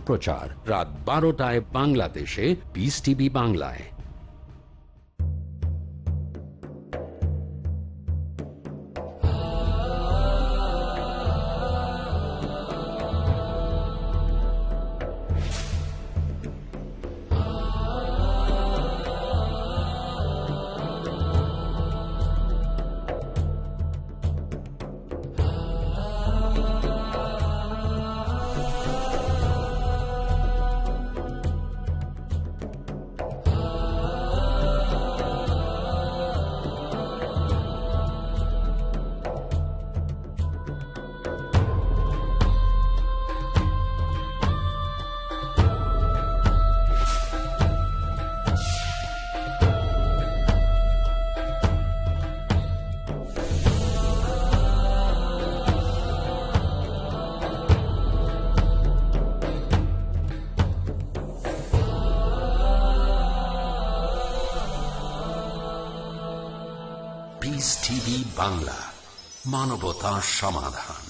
সম্প্রচার। রাত বারোটায় বাংলাদেশে পিস টিভি বাংলায়। বাংলা মানবতা সমাধান।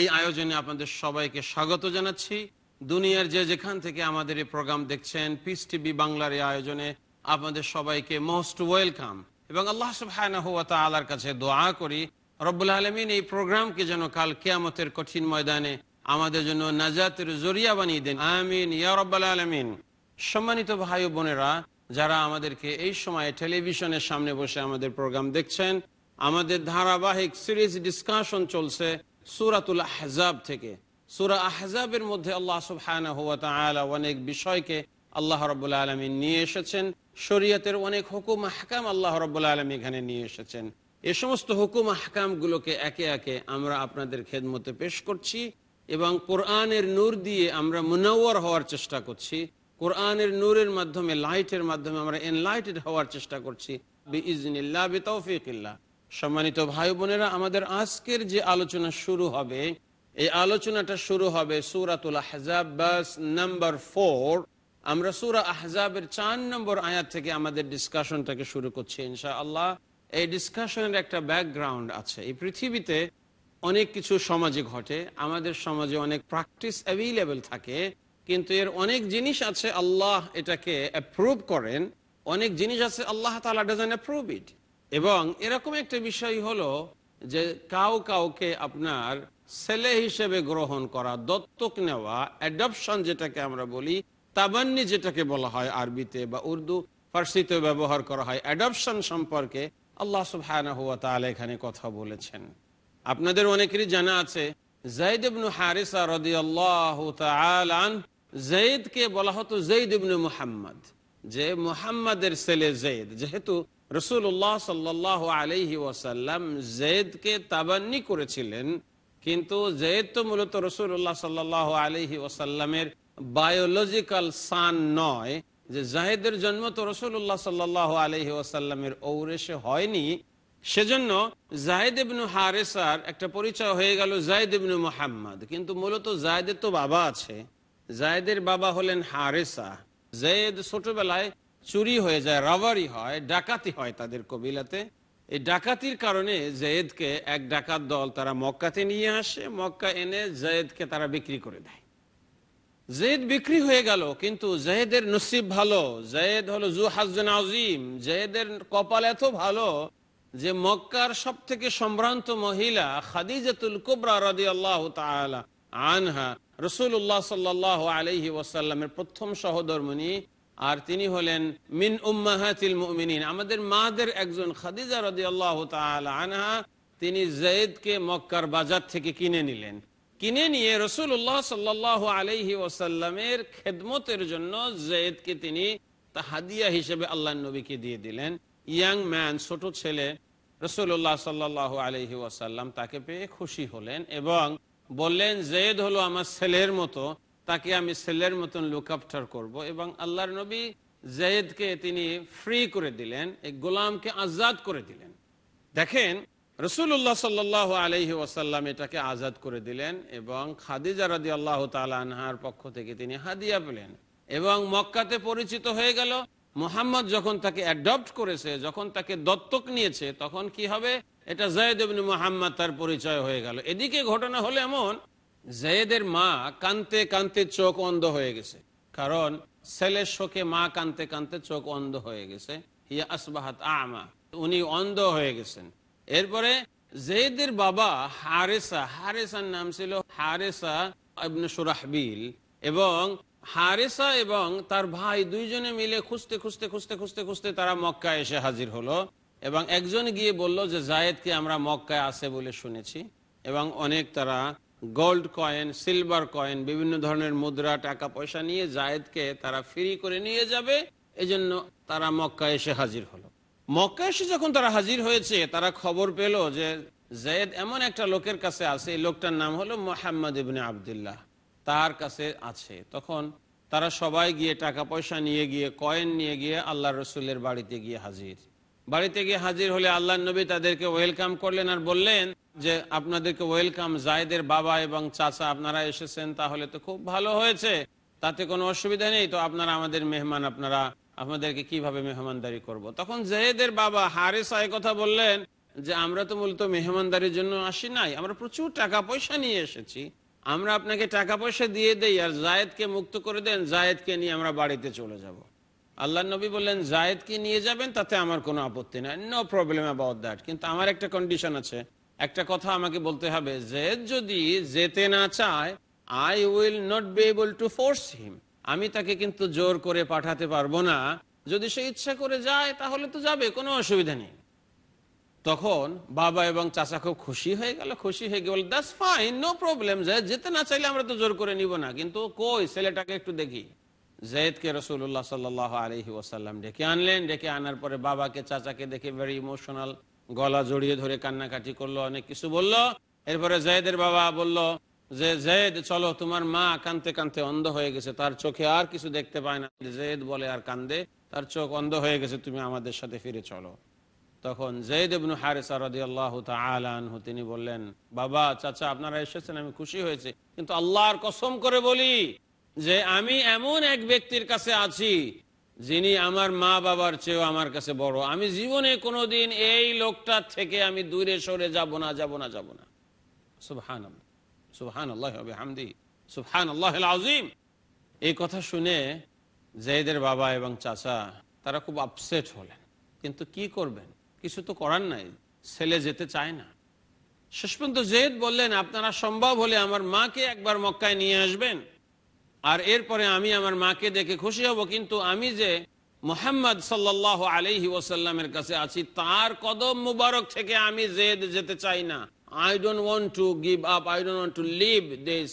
এই আয়োজনে আপনাদের সবাইকে স্বাগত জানাচ্ছি। দুনিয়ার যে যেখান থেকে আমাদের এই প্রোগ্রাম দেখছেন পিস টিভি বাংলার এই আয়োজনে আপনাদের সবাইকে মোস্ট ওয়েলকাম এবং আল্লাহ সুবাহর কাছে দোয়া করি, রব্বুল আলমিন এই প্রোগ্রামকে যেন কাল কেয়ামতের কঠিন ময়দানে আমাদের জন্য নাজাতের জরিয়া বানিয়ে দেন। আমিন, ইয়া রব্বাল আলমিন। সম্মানিত ভাই বোনেরা, যারা আমাদেরকে এই সময় টেলিভিশনের সামনে বসে আমাদের প্রোগ্রাম দেখছেন, আমাদের ধারাবাহিক সিরিজ ডিসকাশন চলছে। সুরাতুল আহজাব থেকে। সুরা আহজাবের মধ্যে আল্লাহ সুবহানাহু অনেক বিষয়কে আল্লাহ রব্বুল্লা আলমী নিয়ে এসেছেন। শরীয়তের অনেক হুকুম হাকাম আল্লাহ রব্বুল্লা আলমী এখানে নিয়ে এসেছেন। এ সমস্ত হুকুম হাকামগুলোকে একে একে আমরা আপনাদের খেদমতে পেশ করছি এবং কোরআনের নূর দিয়ে আমরা মুনাওয়ার হওয়ার চেষ্টা করছি। কোরআনের নূরের মাধ্যমে, লাইটের মাধ্যমে আমরা এনলাইটেড হওয়ার চেষ্টা করছি। বিইজনিল্লাহ, বিতৌফিকিল্লাহ। সম্মানিত ভাই বোনেরা, আমাদের আজকের যে আলোচনা শুরু হবে, এই আলোচনাটা শুরু হবে সুরাতুল আহজাব, বাস নাম্বার ফোর। আমরা সুরা আহজাবের চার নম্বর আয়াত থেকে আমাদের ডিসকাশনটাকে শুরু করছি ইনশা আল্লাহ এই ডিসকাশনের একটা ব্যাকগ্রাউন্ড আছে। এই পৃথিবীতে অনেক কিছু সমাজে ঘটে, আমাদের সমাজে অনেক প্র্যাকটিস অ্যাভেলেবেল থাকে, কিন্তু এর অনেক জিনিস আছে, আল্লাহ এটাকে অ্যাপ্রুভ করেন। অনেক জিনিস আছে, আল্লাহ তালা ডাজন অ্যাপ্রুভ ইট এবং এরকম একটা বিষয় হলো যে কাউ কাউকে আপনার ছেলে হিসেবে গ্রহণ করা, দত্তক নেওয়া অ্যাডপশন যেটাকে আমরা বলি, তাবান্নি যেটাকে বলা হয় আরবিতে বা উর্দু ফার্সিতে ব্যবহার করা হয়। অ্যাডপশন সম্পর্কে আল্লাহ সুবাহ এখানে কথা বলেছেন। আপনাদের অনেকেরই জানা আছে, জাইদ ইবনু হারিসা রদি আল্লাহ জৈদকে বলা হতো জৈদ ইবনু মুহাম্মদ। যে মুহাম্মাদের ছেলে জৈদ যেহেতু রসুল্লাহ সাল্লাহ আলহি ওয়াসাল্লাম জেদকে তাবান্নি করেছিলেন, কিন্তু জেদ তো মূলত রসুল্লাহ সাল্লাহ আলহি ওয়াসাল্লামের বায়োলজিক্যাল সান নয় যে জাহেদের জন্ম তো রসুল্লাহ সাল্লাহ আলহি ওয়াসাল্লামের ঔরেসে হয়নি। সেজন্য জাহেদ ইবনু হারেসার একটা পরিচয় হয়ে গেল জাহেদ ইবনু মোহাম্মদ। কিন্তু মূলত জাহেদের তো বাবা আছে। জাহেদের বাবা হলেন হারেসা। জয়েদ ছোটবেলায় চুরি হয়ে যায়, রাবারি হয়, ডাকাতি হয় তাদের কবিলাতে। এই ডাকাতির কারণে জয়েদকে এক ডাকাত দল তারা মক্কাতে নিয়ে আসে, মক্কা এনে জয়েদকে তারা বিক্রি করে দেয়। জেদ বিক্রি হয়ে গেল, কিন্তু জেহেদের নসিব ভালো। জেদ হলো জু হাজন আজিম জেহেদের কপাল এত ভালো যে মক্কার সব থেকে সম্ভ্রান্ত মহিলা খাদিজাতুল কুবরা রাদি আল্লাহ আনহা রসুল্লাহ সাল্লাহ আলহি ওয়াসাল্লামের প্রথম সহধর্মণি আর তিনি হলেন মিন উম্মাহাতিল মুমিনিন। আমাদের মাদের একজন খাদিজা রাদি আল্লাহ আনহা, তিনি জয়েদকে মক্কার বাজার থেকে কিনে নিলেন। কিনে নিয়ে রসুল্লাহ সাল্লাহ আলহি ওসাল্লামের খেদমতের জন্য জয়েদকে তিনি তা হাদিয়া হিসেবে আল্লাহ নবীকে দিয়ে দিলেন। ইয়াং ম্যান, ছোট ছেলে রসুল্লাহ সাল্লাহ আলহি ওয়াসাল্লাম তাকে পেয়ে খুশি হলেন এবং বললেন জয়েদ হলো আমার ছেলের মতো। তাকে আমি ছেলের মতন লুক আফটার করব এবং আল্লাহর নবী জয়েদকে তিনি ফ্রি করে দিলেন, এই গোলামকে আজাদ করে দিলেন। দেখেন রসুল্লাহ সাল্লাহ আলহি এটাকে আজাদ করে দিলেন এবং খাদিজা আল্লাহ পক্ষ থেকে তিনি হাদিয়া পেলেন এবং মক্কাতে পরিচিত হয়ে গেল। মোহাম্মদ যখন তাকে অ্যাডপ্ট করেছে, যখন তাকে দত্তক নিয়েছে, তখন কি হবে? এটা জয়েদ মোহাম্মদ তার পরিচয় হয়ে গেল। এদিকে ঘটনা হলো এমন জয়েদের মা কানতে কানতে চোখ অন্ধ হয়ে গেছে। কারণ ছেলের শোকে মা কানতে কানতে চোখ অন্ধ হয়ে গেছে। ইয়া আসবাহাত আমা। উনি অন্ধ হয়ে গেছেন। এরপরে জেদের বাবা হারেসা, হারেসার নাম ছিল হারেসা সুরাহবিল এবং হারেসা এবং তার ভাই দুইজনে মিলে খুঁজতে খুঁজতে খুঁজতে খুঁজতে খুঁজতে তারা মক্কায় এসে হাজির হলো এবং একজন গিয়ে বলল যে জায়েদকে আমরা মক্কায় আছে বলে শুনেছি? এবং অনেক তারা গোল্ড কয়েন সিলভার কয়েন বিভিন্ন ধরনের মুদ্রা, টাকা, পয়সা নিয়ে জায়েদকে তারা ফ্রি করে নিয়ে যাবে। এজন্য তারা মক্কা এসে হাজির হলো। মক্কা এসে যখন তারা হাজির হয়েছে, তারা খবর পেল যে জয়েদ এমন একটা লোকের কাছে আছে, এই লোকটার নাম হলো মোহাম্মদ ইবনে আবদুল্লাহ। তার কাছে আছে। তখন তারা সবাই গিয়ে টাকা, পয়সা নিয়ে গিয়ে কয়েন নিয়ে গিয়ে আল্লাহ রসুলের বাড়িতে গিয়ে হাজির। বাড়িতে গিয়ে হাজির হলে আল্লাহ নবী তাদেরকে ওয়েলকাম করলেন আর বললেন যে আপনাদেরকে ওয়েলকাম জায়দের বাবা এবং চাচা আপনারা এসেছেন, তাহলে তো খুব ভালো হয়েছে। তাতে কোনো অসুবিধা নেই। তো আপনারা আমাদের মেহমান, আপনারা আপনাদেরকে কীভাবে মেহমানদারি করব। তখন জেহেদের বাবা হারেসা কথা বললেন যে, আমরা তো মূলত মেহমানদারির জন্য আসি নাই। আমরা প্রচুর টাকা পয়সা নিয়ে এসেছি। আমরা আপনাকে টাকা পয়সা দিয়ে দেই আর জায়েদকে মুক্ত করে দেন। জায়েদকে নিয়ে আমরা বাড়িতে চলে যাব। আল্লাহ নবী বললেন জায়েদকে নিয়ে যাবেন? তাতে আমার কোনো আপত্তি নাই। নো প্রবলেম অ্যাবাউট দ্যাট কিন্তু আমার একটা কন্ডিশন আছে। একটা কথা আমাকে বলতে হবে জেদ যদি যেতে না চায় I will not be able to force him আমি তাকে কিন্তু জোর করে পাঠাতে পারব না। যদি সে ইচ্ছা করে যায়, তাহলে তো যাবে, কোনো অসুবিধা নেই। তখন বাবা এবং চাচা খুব খুশি হয়ে গেল, খুশি হয়ে গেল দ্যাটস ফাইন নো প্রবলেম যে যেতে না চাইলে আমরা তো জোর করে নিব না। কিন্তু কই, ছেলেটাকে একটু দেখি। জয়েদকে রসুল্লাহ সাল্লাহ আলহি ওসাল্লাম ডেকে আনলেন। ডেকে আনার পরে বাবাকে, চাচাকে দেখে ভেরি ইমোশনাল গলা জড়িয়ে ধরে কান্নাকাটি করল, অনেক কিছু বলল। এরপরে জয়েদের বাবা বলল যে জয়েদ চলো, তোমার মা কানতে কানতে অন্ধ হয়ে গেছে। তার চোখে আর কিছু দেখতে পায় না। জয়েদ বলে, আর কান্দে। তার চোখ অন্ধ হয়ে গেছে, তুমি আমাদের সাথে ফিরে চলো। তখন জয়েদ ইবনু হারিসা তাআলা আনহু, তিনি বললেন, বাবা, চাচা, আপনারা এসেছেন, আমি খুশি হয়েছে। কিন্তু আল্লাহর কসম করে বলি যে, আমি এমন এক ব্যক্তির কাছে আছি যিনি আমার মা বাবার চেয়েও আমার কাছে বড়, আমি জীবনে কোনোদিন এই লোকটার থেকে আমি দূরে সরে যাব না যাব না যাব না। সুবহান সুবহান আল্লাহ হামদি সুবহান আল্লাহ আজিম এই কথা শুনে জয়েদের বাবা এবং চাচা, তারা খুব আপসেট হলেন। কিন্তু কি করবেন? কিছু তো করার নাই, ছেলে যেতে চায় না। শেষ পর্যন্ত জেদ বললেন, আপনারা সম্ভব হলে আমার মাকে একবার মক্কায় নিয়ে আসবেন। আর এরপরে আমি আমার মাকে দেখে খুশি হব, কিন্তু আমি যে মোহাম্মদ সাল্লাহ আলহি ওসাল্লামের কাছে আছি, তার কদম মুবারক থেকে আমি জেদ যেতে চাই না। I don't want to give up I don't want to leave this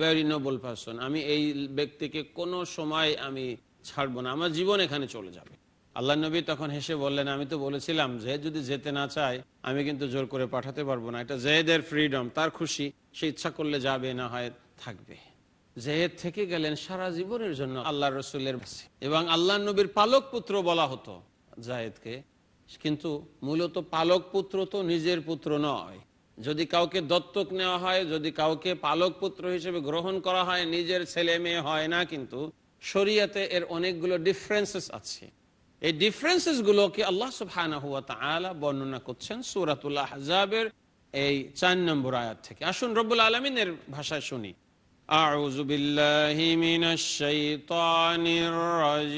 very noble person আমি এই ব্যক্তিকে কোনো সময় আমি ছাড়বো না, আমার জীবন এখানে চলে যাবে। আল্লাহ নবী তখন হেসে বললেন, আমি তো বলেছিলাম, যে যদি যেতে না চায়, আমি কিন্তু জোর করে পাঠাতে পারব না। এটা জেহেদের ফ্রিডম তার খুশি, সে ইচ্ছা করলে যাবে, না হয় থাকবে। জেহেদ থেকে গেলেন সারা জীবনের জন্য আল্লাহ রসুলের এবং আল্লাহ নবীর পালক পুত্র বলা হতো জাহেদকে কিন্তু মূলত পালক পুত্র তো নিজের পুত্র নয়। যদি কাউকে দত্তক নেওয়া হয়, যদি কাউকে পালক পুত্র হিসেবে গ্রহণ করা হয়, নিজের ছেলে মেয়ে হয় না কিন্তু শরিয়াতে এর অনেকগুলো ডিফারেন্সেস আছে। এই ডিফারেন্সেস গুলোকে আল্লাহ সুবহানা বর্ণনা করছেন সুরাতুল্লাহ হাজাবের এই চার নম্বর আয়াত থেকে। আসুন রব্বুল আলমিনের ভাষায় শুনি। أعوذ بالله من الشيطان الرجيم.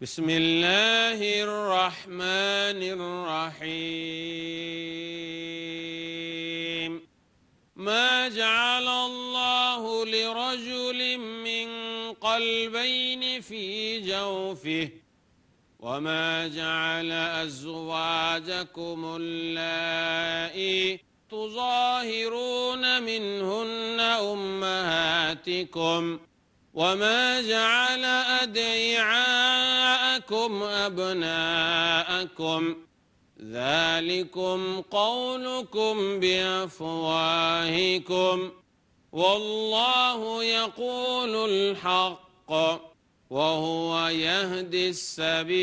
بسم الله الرحمن الرحيم. ما جعل الله لرجل من قلبين في جوفه وما جعل أزواجكم اللائي تظاهرون منهن أمهاتكم وما جعل أدعياءكم أبناءكم ذلكم قولكم بأفواهكم والله يقول الحق وهو يهدي السبيل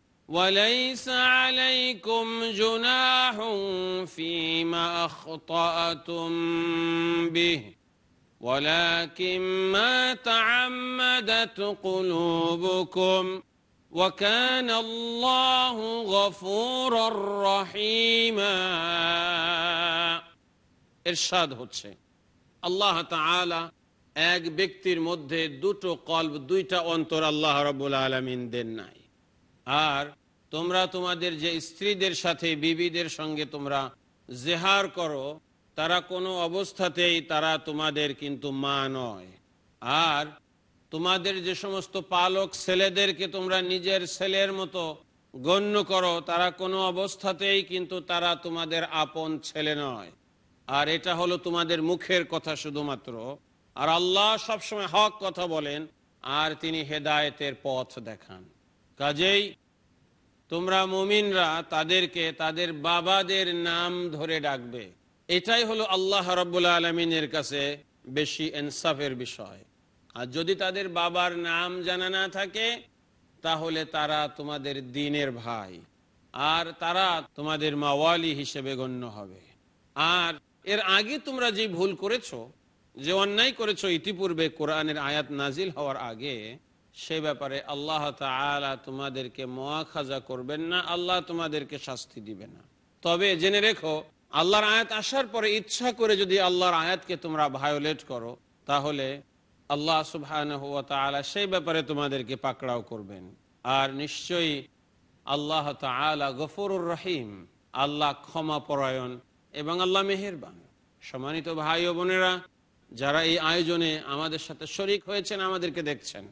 وليس عليكم جناح فيما أخطأتم به ولكن ما تعمدت قلوبكم وكان الله غفورا رحيما ইরশাদ হচ্ছে আল্লাহ তাআলা এক ব্যক্তির মধ্যে দুটো কল্ব দুইটা অন্তর আল্লাহ রাব্বুল আলামিন দেন নাই আর তোমরা তোমাদের যে স্ত্রীদের সাথে, বিবিদের সঙ্গে তোমরা জেহার করো, তারা কোনো অবস্থাতেই তারা তোমাদের কিন্তু মা নয়। আর তোমাদের যে সমস্ত পালক ছেলেদেরকে তোমরা নিজের ছেলের মতো গণ্য করো, তারা কোনো অবস্থাতেই কিন্তু তারা তোমাদের আপন ছেলে নয়। আর এটা হলো তোমাদের মুখের কথা শুধুমাত্র। আর আল্লাহ সবসময় হক কথা বলেন, আর তিনি হেদায়েতের পথ দেখান। কাজেই তোমরা মুমিনরা তাদেরকে তাদের বাবাদের নাম ধরে ডাকবে। এটাই হলো আল্লাহ রব্বুল্লা আলমিনের কাছে বেশি ইনসাফের বিষয়। আর যদি তাদের বাবার নাম জানা না থাকে, তাহলে তারা তোমাদের দিনের ভাই। আর তারা তোমাদের মাওয়ালি হিসেবে গণ্য হবে। আর এর আগে তোমরা যে ভুল করেছ, যে অন্যায় করেছ ইতিপূর্বে কোরআনের আয়াত নাজিল হওয়ার আগে সে ব্যাপারে আল্লাহ তাআলা তোমাদেরকে মোয়াখাজা করবেন না, আল্লাহ তোমাদেরকে শাস্তি দিবে না। তবে জেনে রেখো, আল্লাহর আয়াত আসার পরে ইচ্ছা করে যদি আল্লাহর আয়াতকে তোমরা ভায়োলেট করো, তাহলে আল্লাহ সুবহানাহু ওয়া তাআলা সেই ব্যাপারে তোমাদেরকে পাকড়াও করবেন। আর নিশ্চয়ই আল্লাহ তাআলা গফুরুর রহিম, আল্লাহ ক্ষমা পরায়ণ এবং আল্লাহ মেহেরবান। সম্মানিত ভাই ও বোনেরা, যারা এই আয়োজনে আমাদের সাথে শরিক হয়েছেন, আমাদেরকে দেখছেন।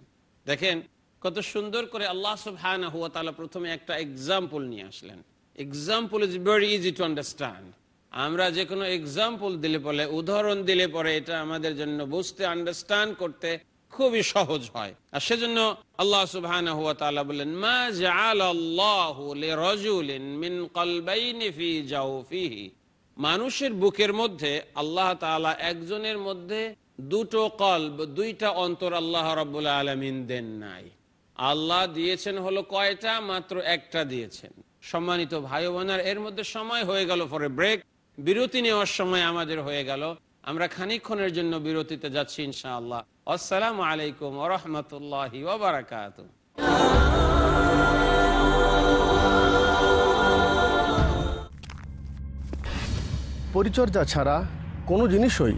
দেখেন, কত সুন্দর করে আল্লাহ সুবহানাহু ওয়া তাআলা প্রথমে একটা এক্সাম্পল নিয়ে আসলেন। Example is very easy to understand আমরা যে কোনো এক্সাম্পল দিলে পরে, উদাহরণ দিলে পরে এটা আমাদের জন্য বুঝতে আন্ডারস্ট্যান্ড করতে খুবই সহজ হয়। আর সেজন্য আল্লাহ সুবহানাহু ওয়া তাআলা বললেন, মা জাআলাল্লাহু লিরাজুলিন মিন কলবাইনি ফি জাওফিহি। মানুষের বুকের মধ্যে আল্লাহ তাআলা একজনের মধ্যে দুটো কলব, দুইটা অন্তর আল্লাহ রাব্বুল আলামিন দেন নাই। আল্লাহ দিয়েছেন হলো কয়টা? মাত্র একটা দিয়েছেন। সম্মানিত ভাই বোনার এর মধ্যে সময় হয়ে গেল পরে ব্রেক বিরতি নেওয়ার সময় আমাদের হয়ে গেল। আমরা খানিক্ষণের জন্য বিরতিতে যাচ্ছি ইনশাআল্লাহ। আসসালামু আলাইকুম ওরহমতুল্লাহ ওবরাকাত পরিচর্যা ছাড়া কোনো জিনিসই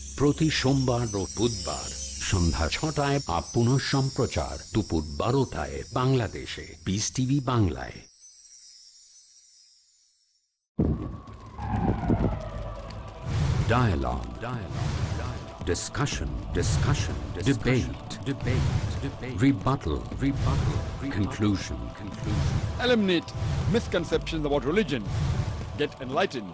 প্রতি সোমবার ও বুধবার সন্ধ্যা ছটায় আপ পুনঃ সম্প্রচার দুপুর বারোটায় বাংলাদেশে পিস টিভি বাংলায় Dialogue. Dialogue. Dialogue. discussion, discussion, debate, debate, debate, Rebuttal. rebuttal, rebuttal, conclusion, conclusion. Eliminate misconceptions about religion. Get enlightened.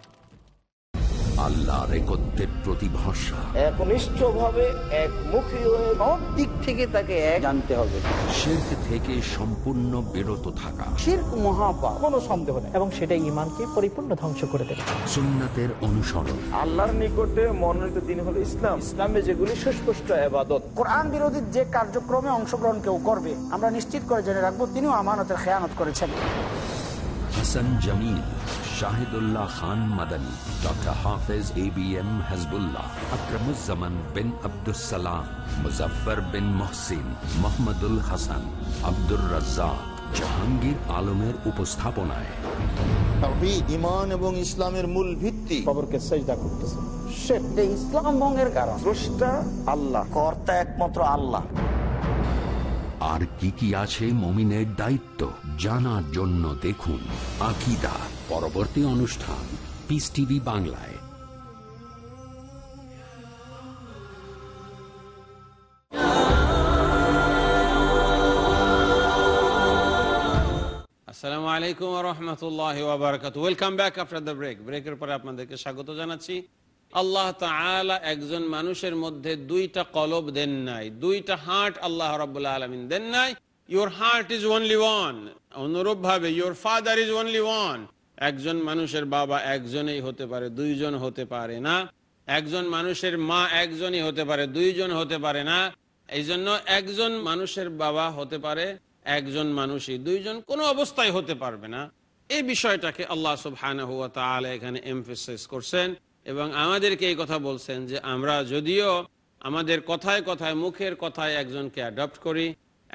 আল্লাহর একত্রের প্রতি ভরসা একমুখী হয়ে সব দিক থেকে তাকে এক জানতে হবে। থেকে সম্পূর্ণ বিরত থাকা। শির্ক মহাপাপ। কোনো সন্দেহ নেই। এবং সেটা ইমানকে পরিপূর্ণ ধ্বংস করে দেবে। সুন্নাতের অনুসরণ। আল্লাহর নিকটে মনোনীত দিন হলো ইসলাম। ইসলামে যেগুলি সুস্পষ্ট আবাদত কোরআন বিরোধী যে কার্যক্রমে অংশগ্রহণ কেউ করবে আমরা নিশ্চিত করে জেনে রাখব তিনিও আমানতের খেয়ানত করেছেন। Hasan Jamil Shahidullah Khan Madani doctor Hafez A B M Hazbullah bin Abdussalam Muzaffar bin Mohsin Mohammadul Hasan Abdur Razzaq Jahangir আলমের উপস্থাপনায়। এবং ইসলামের মূল ভিত্তি। খবরকে সেজদা করতেছে। সেটা ইসলাম ভঙ্গের কারণ। স্রষ্টা আল্লাহ কর্তা একমাত্র আল্লাহ। আর কি কি আছে মমিনের দায়িত্ব জানার জন্য দেখুন আকিদা। পরবর্তী অনুষ্ঠান পিস টিভি বাংলায়। আসসালামু আলাইকুম রহমতুল্লাহ welcome back after the break ব্রেকের পরে আপনাদেরকে স্বাগত জানাচ্ছি। আল্লাহ তাআলা একজন মানুষের মধ্যে দুইটা কলব দেন নাই। দুইটা হার্ট আল্লাহ রাব্বুল আলামিন দেন নাই। Your heart is only one অনুরূপ ভাবে your father is only one একজন মানুষের বাবা একজনেই হতে পারে, দুইজন হতে পারে না। একজন মানুষের মা একজনই হতে পারে, দুইজন হতে পারে না। এই জন্য একজন মানুষের বাবা হতে পারে, একজন মানুষই, দুইজন কোনো অবস্থায় হতে পারবে না। এই বিষয়টাকে আল্লাহ সুবহানাহু ওয়া তাআলা এখানে এমফেসাইজ করছেন এবং আমাদেরকে এই কথা বলছেন যে আমরা যদিও আমাদের কথায় কথায়, মুখের কথায় একজনকে অ্যাডপ্ট করি,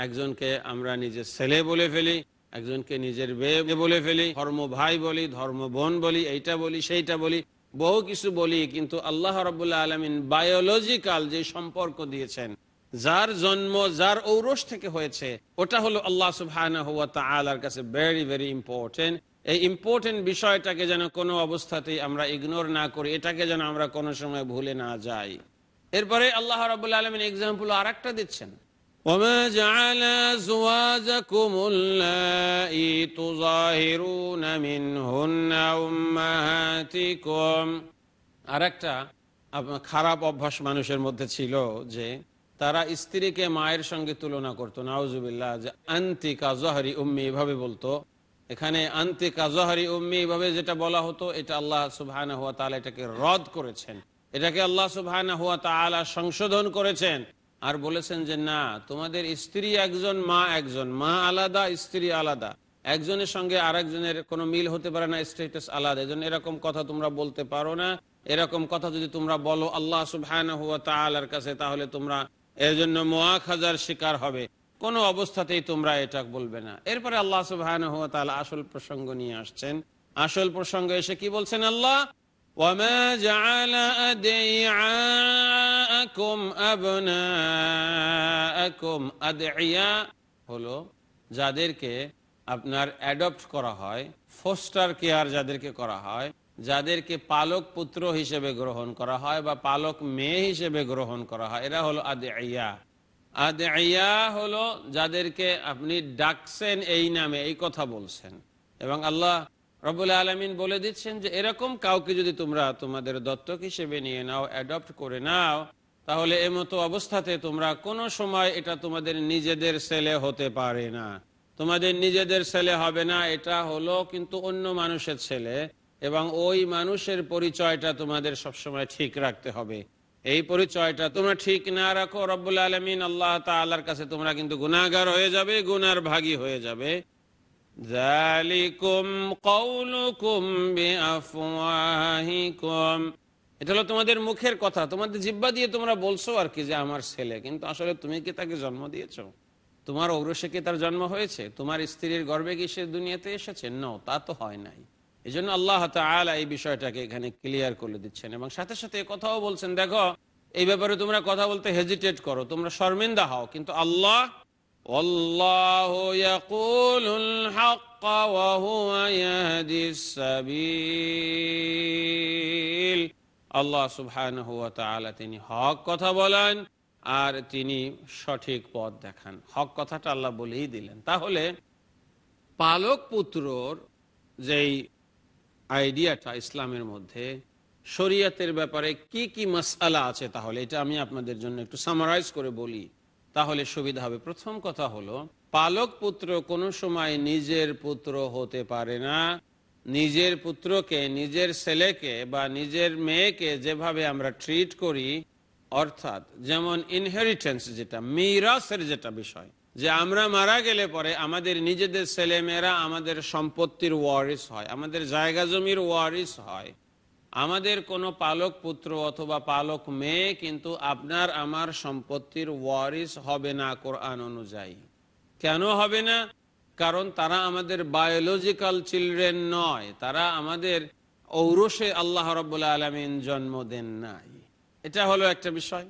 একজনকে আমরা নিজের ছেলে বলে ফেলি একজনকে নিজের বেয়ে বলে ফেলি, ধর্ম ভাই বলি, ধর্ম বোন বলি, এইটা বলি, সেইটা বলি, বহু কিছু বলি, কিন্তু আল্লাহ রবুল্লাহ আলমিন বায়োলজিক্যাল যে সম্পর্ক দিয়েছেন, যার জন্ম, যার ঔরস থেকে হয়েছে, ওটা হলো আল্লাহ সুবাহর কাছে ভেরি ভেরি ইম্পর্টেন্ট এই ইম্পর্টেন্ট বিষয়টাকে যেন কোনো অবস্থাতেই আমরা ইগনোর না করি, এটাকে যেন আমরা কোনো সময় ভুলে না যাই। এরপরে আল্লাহ রাবুল্লাহ আলমিন এক্সাম্পল আর একটা দিচ্ছেন। وما جعل أزواجكم اللائي تظاهرون منهن أمهاتكم আরেকটা আপ- খারাপ অভ্যাস মানুষের মধ্যে ছিল যে তারা স্ত্রীকে মায়ের সঙ্গে তুলনা করতো নাউজুবিল্লাহ যে আন্তিকা জহরি উম্মি এভাবে বলতো এখানে আন্তিকা জহরি উম্মি এভাবে যেটা বলা হতো এটা আল্লাহ সুবহান হুয়া তাআলা এটাকে রদ করেছেন এটাকে আল্লাহ সুবহান হুয়া তাআলা সংশোধন করেছেন আর বলেছেন যে, না, তোমাদের স্ত্রী একজন, মা একজন। মা আলাদা, স্ত্রী আলাদা। একজনের সঙ্গে আরেকজনের কোনো মিল হতে পারে না স্টেটাস আলাদা। এজন্য এরকম কথা তোমরা বলতে পারো না। এরকম কথা যদি তোমরা বলো আল্লাহ সুবহানাহু ওয়া তাআলার কাছে, তাহলে তোমরা এর জন্য মুআখাযার শিকার হবে। কোনো অবস্থাতেই তোমরা এটা বলবে না। এরপরে আল্লাহ সুবহানাহু ওয়া তাআলা আসল প্রসঙ্গ নিয়ে আসছেন। আসল প্রসঙ্গ এসে কি বলছেন আল্লাহ? وما جعل أدعياءكم أبناءكم أدعياء হলো যাদেরকে আপনার অ্যাডপ্ট করা হয় ফোস্টার কেয়ার যাদেরকে করা হয় যাদেরকে পালক পুত্র হিসেবে গ্রহণ করা হয় বা পালক মেয়ে হিসেবে গ্রহণ করা হয় এরা হলো আদে আদে হলো যাদেরকে আপনি ডাকছেন এই নামে এই কথা বলছেন এবং আল্লাহ রবুল আলমিন বলে দিচ্ছেন যে এরকম কাউকে যদি তোমরা তোমাদের দত্তক হিসেবে নিয়ে নাও অ্যাডপ্ট করে নাও, তাহলে এমতো অবস্থাতে তোমরা কোনো সময় এটা তোমাদের নিজেদের ছেলে হতে পারে না। তোমাদের নিজেদের ছেলে হবে না, এটা হলো কিন্তু অন্য মানুষের ছেলে এবং ওই মানুষের পরিচয়টা তোমাদের সবসময় ঠিক রাখতে হবে। এই পরিচয়টা তোমরা ঠিক না রাখো, রব্বুল আলমিন আল্লাহ তাল্লার কাছে তোমরা কিন্তু গুনাগার হয়ে যাবে গুনার ভাগী হয়ে যাবে। এটা হলো তোমাদের মুখের কথা। তোমাদের জিব্বা দিয়ে তোমরা বলছো আর কি যে আমার ছেলে। কিন্তু আসলে তুমি কি তাকে জন্ম তোমার অগ্রসে কি তার জন্ম হয়েছে? তোমার স্ত্রীর গর্বে কি সে দুনিয়াতে এসেছে? ন তা তো হয় নাই। এই জন্য আল্লাহ তালা এই বিষয়টাকে এখানে ক্লিয়ার করে দিচ্ছেন এবং সাথে সাথে কথাও বলছেন, দেখো, এই ব্যাপারে তোমরা কথা বলতে হেজিটেট করো, তোমরা শর্মিন্দা হও, কিন্তু আল্লাহ والله يقول الحق وهو يهدي السبيل আল্লাহ সুবহানাহু ওয়া তাআলা তিনি হক কথা বলেন আর তিনি সঠিক পথ দেখান হক কথাটা আল্লাহ বলেই দিলেন তাহলে পালক পুত্রর যেই আইডিয়াটা ইসলামের মধ্যে শরিয়াতের ব্যাপারে কি কি মাসালা আছে তাহলে এটা আমি আপনাদের জন্য একটু সামারাইজ করে বলি তাহলে সুবিধা হবে। প্রথম কথা হলো, পালক পুত্র কোনো সময় নিজের পুত্র হতে পারে না। নিজের পুত্রকে, নিজের ছেলেকে বা নিজের মেয়েকে যেভাবে আমরা ট্রিট করি, অর্থাৎ যেমন ইনহেরিটেন্স যেটা, মিরাসের যেটা বিষয়, যে আমরা মারা গেলে পরে আমাদের নিজেদের ছেলেমেয়েরা আমাদের সম্পত্তির ওয়ারিস হয়, আমাদের জায়গা জমির ওয়ারিস হয়। আমাদের কোনো পালক পুত্র অথবা পালক মেয়ে কিন্তু আপনার আমার সম্পত্তির ওয়ারিস হবে না কোরআন অনুযায়ী। কেন হবে না? কারণ তারা আমাদের বায়োলজিক্যাল চিলড্রেন নয়, তারা আমাদের ঔরসে আল্লাহ রব্বুল্লা আলমিন জন্ম দেন নাই। এটা হলো একটা বিষয়।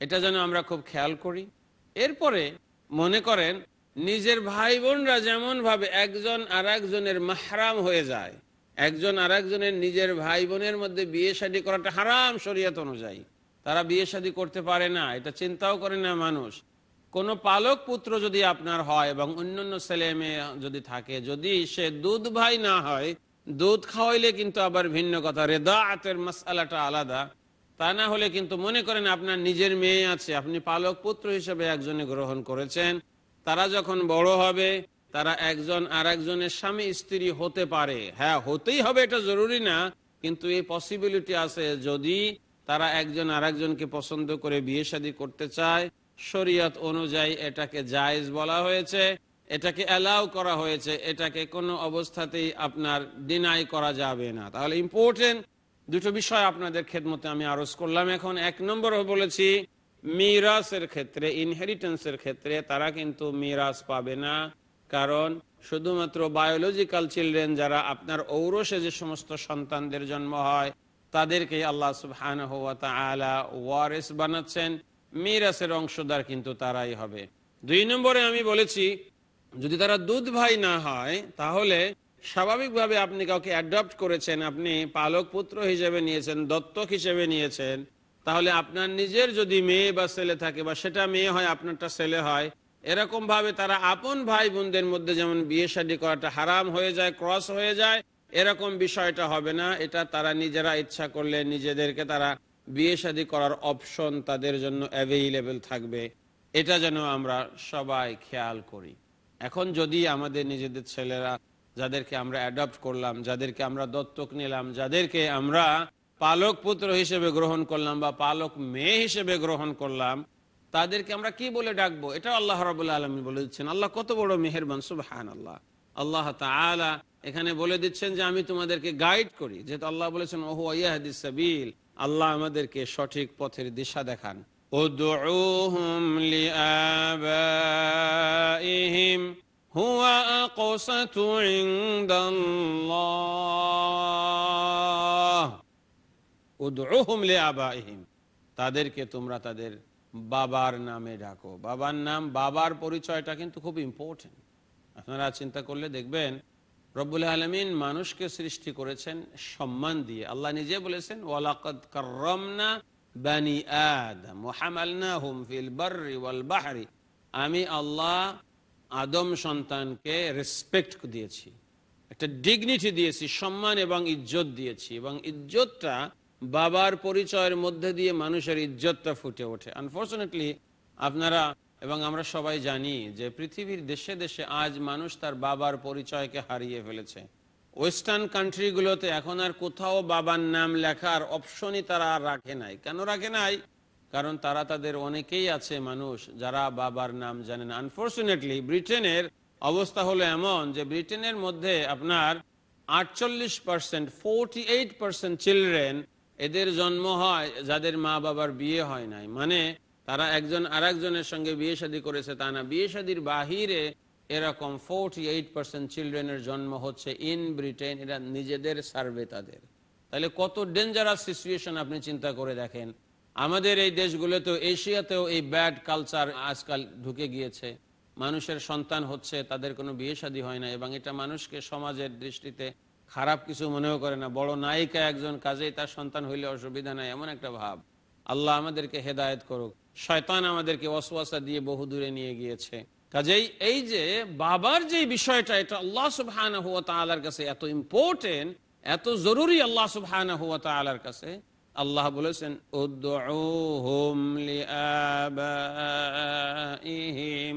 এটা যেন আমরা খুব খেয়াল করি। এরপরে মনে করেন, নিজের ভাই বোনরা যেমন ভাবে একজন আর একজনের মাহরাম হয়ে যায় একজন আর একজনের নিজের ভাই বোনের মধ্যে বিয়ে শাদী করাটা হারাম শরীয়ত অনুযায়ী। তারা বিয়ে শাদী করতে পারে না, এটা চিন্তাও করে না মানুষ। কোন পালক পুত্র যদি আপনার হয় এবং অন্যান্য ছেলে মেয়ে যদি থাকে, যদি সে দুধ ভাই না হয়, দুধ খাওয়াইলে কিন্তু আবার ভিন্ন কথা রেদা আতের মশালাটা আলাদা। তা না হলে কিন্তু মনে করেন আপনার নিজের মেয়ে আছে, আপনি পালক পুত্র হিসেবে একজনে গ্রহণ করেছেন। তারা যখন বড় হবে তারা একজন আর একজনের স্বামী, স্ত্রী হতে পারে। হ্যাঁ হতেই হবে, এটা জরুরি না। কিন্তু এই পসিবিলিটি আছে, যদি তারা একজন আর একজনকে পছন্দ করে বিয়ে শাদী করতে চায়, শরীয়ত অনুযায়ী এটাকে জায়েজ বলা হয়েছে, এটাকে অ্যালাউ করা হয়েছে, এটাকে কোনো অবস্থাতেই আপনার ডিনাই করা যাবে না। তাহলে ইম্পর্টেন্ট দুটো বিষয় আপনাদের খেদমতে আমি আরজ করলাম এখন। এক নম্বর বলেছি, মিরাসের ক্ষেত্রে ইনহেরিটেন্সের ক্ষেত্রে তারা কিন্তু মিরাস পাবে না। কারণ শুধুমাত্র বায়োলজিক্যাল চিলড্রেন যারা আপনার ঔরসে যে সমস্ত সন্তানদের জন্ম হয় তাদেরকে আল্লাহ সুবহান ওয়ারেস বানাচ্ছেন। মিরাসের অংশদার কিন্তু তারাই হবে। দুই নম্বরে আমি বলেছি, যদি তারা দুধ ভাই না হয়, তাহলে স্বাভাবিকভাবে আপনি কাউকে অ্যাডপ্ট করেছেন, আপনি পালক পুত্র হিসেবে নিয়েছেন, দত্তক হিসেবে নিয়েছেন, তাহলে আপনার নিজের যদি মেয়ে বা ছেলে থাকে বা সেটা মেয়ে হয়, আপনারটা ছেলে হয় এরকম ভাবে তারা আপন ভাই বোনদের মধ্যে যেমন বিয়ে শাদী করাটা হারাম হয়ে যায়, ক্রস হয়ে যায়, এরকম বিষয়টা হবে না। এটা তারা নিজেরা ইচ্ছা করলে নিজেদেরকে তারা বিয়ে শাদী করার অপশন তাদের জন্য অ্যাভেইলেবল থাকবে। এটা যেন আমরা সবাই খেয়াল করি। এখন যদি আমাদের নিজেদের ছেলেরা যাদেরকে আমরা অ্যাডপ্ট করলাম, যাদেরকে আমরা দত্তক নিলাম, যাদেরকে আমরা পালক পুত্র হিসেবে গ্রহণ করলাম বা পালক মেয়ে হিসেবে গ্রহণ করলাম তাদেরকে আমরা কি বলে ডাকবো এটা আল্লাহ রাবুল্লাহ আলমী বলে দিচ্ছেন আল্লাহ কত বড় মেহরবান সুবহান আল্লাহ আল্লাহ তালা এখানে বলে দিচ্ছেন যে আমি তোমাদেরকে গাইড করি যেহেতু আল্লাহ বলেছেন ওহু ইয়াহদিস সাবিল আল্লাহ আমাদেরকে সঠিক পথের দিশা দেখান ادعوهم لآبائهم هو أقسط عند الله ادعوهم لآبائهم তাদেরকে তোমরা তাদের বাবার নামে ডাকো। বাবার নাম, বাবার পরিচয়টা কিন্তু খুব ইম্পর্টেন্ট আপনারা চিন্তা করলে দেখবেন, রব্বুল আলমিন মানুষকে সৃষ্টি করেছেন সম্মান দিয়ে। আল্লাহ নিজে বলেছেন, ওয়ালাকদ কাররামনা বানি আদম ওয়াহামালনাহুম ফিল বাররি ওয়াল বাহরি। আমি আল্লাহ আদম সন্তানকে রেসপেক্ট দিয়েছি, একটা ডিগনিটি দিয়েছি, সম্মান এবং ইজ্জত দিয়েছি এবং ইজ্জতটা বাবার পরিচয়ের মধ্যে দিয়ে মানুষের ইজ্জতটা ফুটে ওঠে। আনফর্চুনেটলি আপনারা এবং আমরা সবাই জানি যে পৃথিবীর দেশে দেশে আজ মানুষ তার বাবার পরিচয়কে হারিয়ে ফেলেছে। ওয়েস্টার্ন কান্ট্রিগুলোতে এখন আর কোথাও বাবার নাম লেখার অপশনই তারা আর রাখে নাই। কেন রাখে নাই? কারণ তারা তাদের অনেকেই আছে মানুষ যারা বাবার নাম জানেন আনফর্চুনেটলি ব্রিটেনের অবস্থা হলো এমন যে ব্রিটেনের মধ্যে আপনার আটচল্লিশ percent forty eight percent children এদের জন্ম হয় যাদের মা বাবার বিয়ে হয় নাই। মানে তারা একজন আর একজনের সঙ্গে বিয়ে শাদী করেছে, তা না। বিয়ে শাদীর বাহিরে এরকম ফোরটি এইট পার্সেন্ট চিলড্রেনের জন্ম হচ্ছে ইন ব্রিটেন এরা নিজেদের সার্ভে তাদের। তাহলে কত ডেঞ্জারাস সিচুয়েশন আপনি চিন্তা করে দেখেন। আমাদের এই দেশগুলোতেও, এশিয়াতেও এই ব্যাড কালচার আজকাল ঢুকে গিয়েছে। মানুষের সন্তান হচ্ছে, তাদের কোনো বিয়ে শাদী হয় না এবং এটা মানুষকে সমাজের দৃষ্টিতে খারাপ কিছু মনেও করে না। বড় নায়িকা একজন কাজেই তার সন্তান হইলে অসুবিধা নাই, এমন একটা ভাব। আল্লাহ আমাদেরকে হেদায়ত করুক। শয়তান আমাদেরকে অসুয়াশা দিয়ে বহু দূরে নিয়ে গিয়েছে। কাজেই এই যে বাবার যে বিষয়টা, এটা আল্লাহ সুবহান হুয়া তালার কাছে এত ইম্পর্টেন্ট এত জরুরি আল্লাহ সুবহান হুয়া তালার কাছে, আল্লাহ বলেছেন লিআবাইহিম।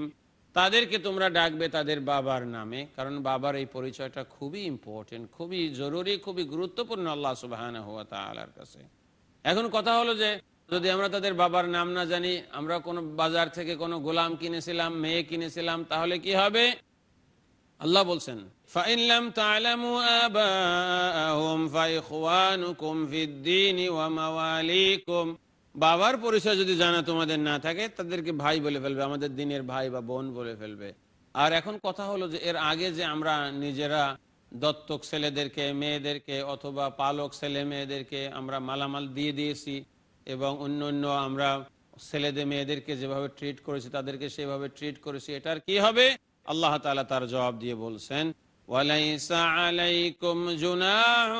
তাদেরকে তোমরা ডাকবে তাদের বাবার নামে, কারণ বাবার এই পরিচয়টা খুবই ইম্পর্টেন্ট খুবই জরুরি, খুবই গুরুত্বপূর্ণ আল্লাহ সুবাহান হওয়া তালার কাছে। এখন কথা হলো যে, যদি আমরা তাদের বাবার নাম না জানি, আমরা কোনো বাজার থেকে কোনো গোলাম কিনেছিলাম, মেয়ে কিনেছিলাম, তাহলে কি হবে? আল্লাহ বলছেন ফাইনলাম বাবার পরিচয় যদি জানা তোমাদের না থাকে, তাদেরকে ভাই বলে ফেলবে, আমাদের দিনের ভাই বা বোন বলে ফেলবে। আর এখন কথা হলো যে, এর আগে যে আমরা নিজেরা দত্তক ছেলেদেরকে, মেয়েদেরকে অথবা পালক ছেলে মেয়েদেরকে আমরা মালামাল দিয়ে দিয়েছি এবং অন্য অন্য আমরা ছেলেদের মেয়েদেরকে যেভাবে ট্রিট করেছি, তাদেরকে সেভাবে ট্রিট করেছি, এটার কি হবে? আল্লাহ তালা তার জবাব দিয়ে বলছেন, ওয়ালাইসা আলাইকুম জুনাহ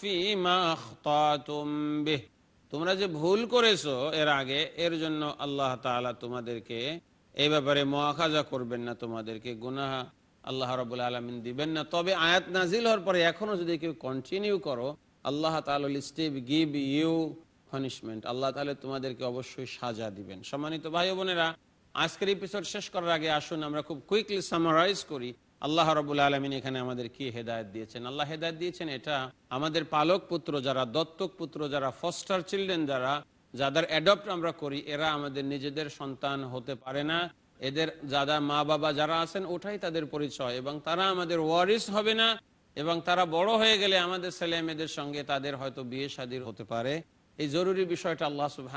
ফিমা আখতাতুম বিহি। তোমরা যে ভুল করেছ এর আগে, এর জন্য আল্লাহ তাআলা তোমাদেরকে এই ব্যাপারে মোয়াখাজা করবেন না, তোমাদেরকে গুনাহ আল্লাহ রাব্বুল আলামিন দিবেন না। তবে আয়াত নাজিল হওয়ার পরে এখনও যদি কেউ কন্টিনিউ করো, আল্লাহ স্টিভ গিভ ইউ পানিশমেন্ট আল্লাহ তাহলে তোমাদেরকে অবশ্যই সাজা দিবেন। সম্মানিত ভাই বোনেরা, আজকের এপিসোড শেষ করার আগে আসুন, আমরা খুব কুইকলি সামারাইজ করি। আল্লাহ রবুল্লা আলমিন এখানে আমাদের কি হেদায়ত দিয়েছেন। আল্লাহ হেদায়ত দিয়েছেন এটা আমাদের পালক পুত্র যারা, দত্তক পুত্র যারা ফস্টার চিলড্রেন যারা, যাদের অ্যাডপ্ট আমরা করি, এরা আমাদের নিজেদের সন্তান হতে পারে না। এদের যারা মা বাবা যারা আছেন, ওটাই তাদের পরিচয় এবং তারা আমাদের ওয়ারিস হবে না এবং তারা বড় হয়ে গেলে আমাদের ছেলে মেয়েদের সঙ্গে তাদের হয়তো বিয়ে শাদির হতে পারে। এই জরুরি বিষয়টা আল্লাহ সুবাহ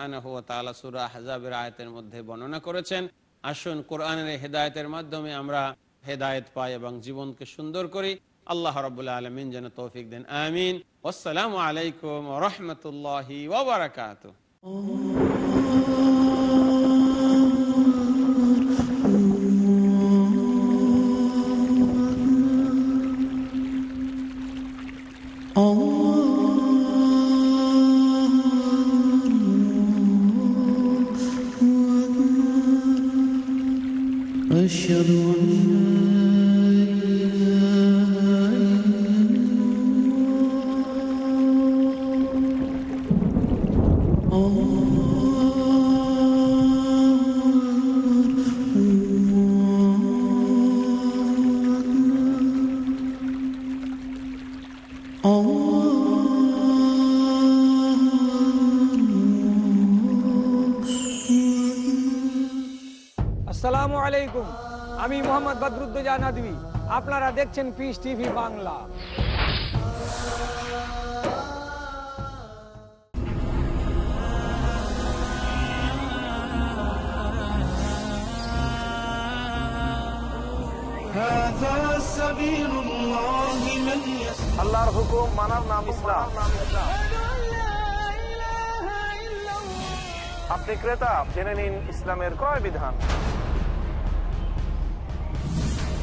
সুরা হাজাবের আয়তের মধ্যে বর্ণনা করেছেন। আসুন কোরআনের হেদায়তের মাধ্যমে আমরা হেদায়ত পায় এবং জীবনকে সুন্দর করি। আল্লাহ রবুল্লা আলমিন যেন তৌফিক দেন। আমিন। আসসালামু আলাইকুম রহমতুল্লাহ ওবরাকাত Oh আসসালামু আলাইকুম। আমি মোহাম্মদ বদরুদ্দোজা নদী আপনারা দেখছেন পিস টিভি বাংলা। আল্লাহর হুকুম মানার নাম ইসলাম। আপনি ক্রেতা, জেনে নিন ইসলামের ক্রয় বিধান।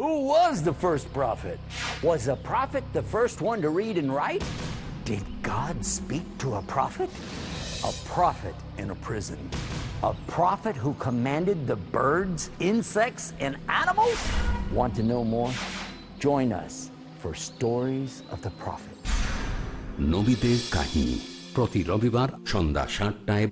Who was the first prophet? Was a prophet the first one to read and write? Did God speak to a prophet? A prophet in a prison. A prophet who commanded the birds, insects, and animals? Want to know more? Join us for Stories of the Prophet. নবীদের কাহিনী প্রতি রবিবার সন্ধ্যা সাতটায়